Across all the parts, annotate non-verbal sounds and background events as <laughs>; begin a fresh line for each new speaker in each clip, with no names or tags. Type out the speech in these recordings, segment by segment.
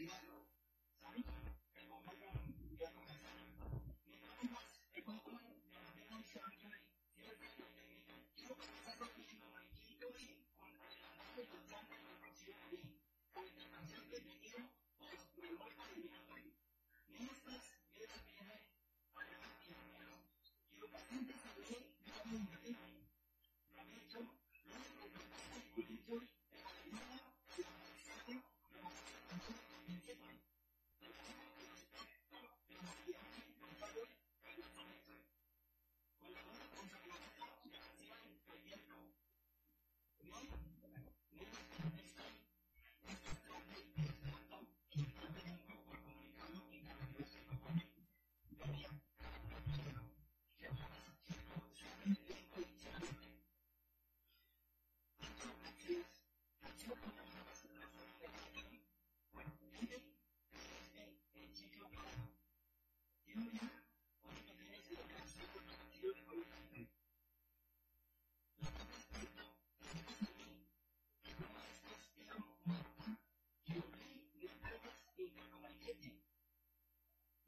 issue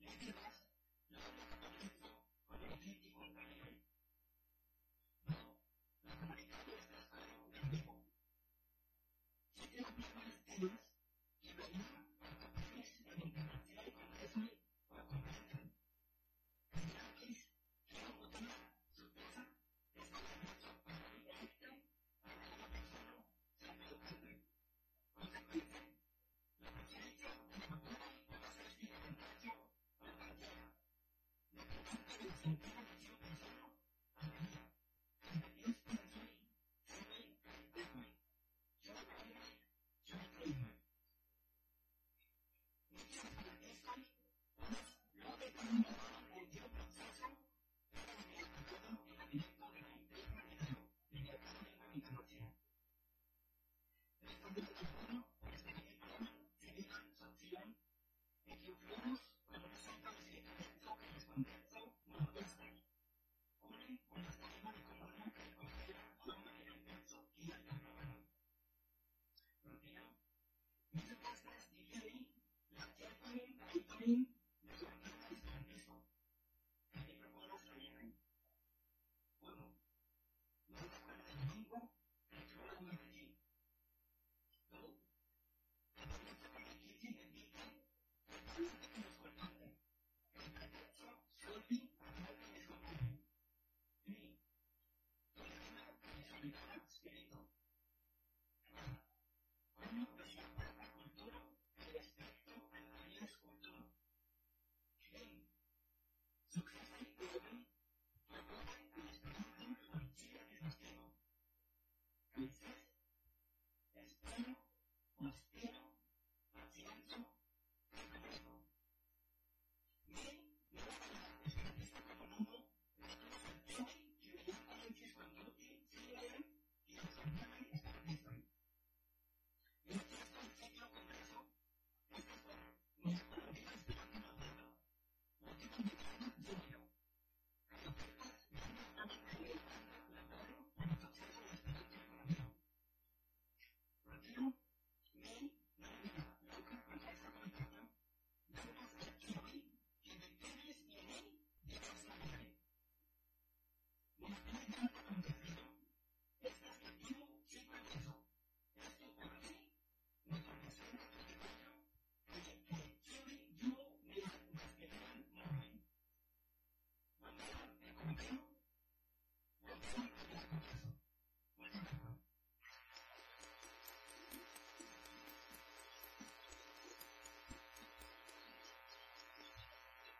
Yeah. <laughs> Thank you.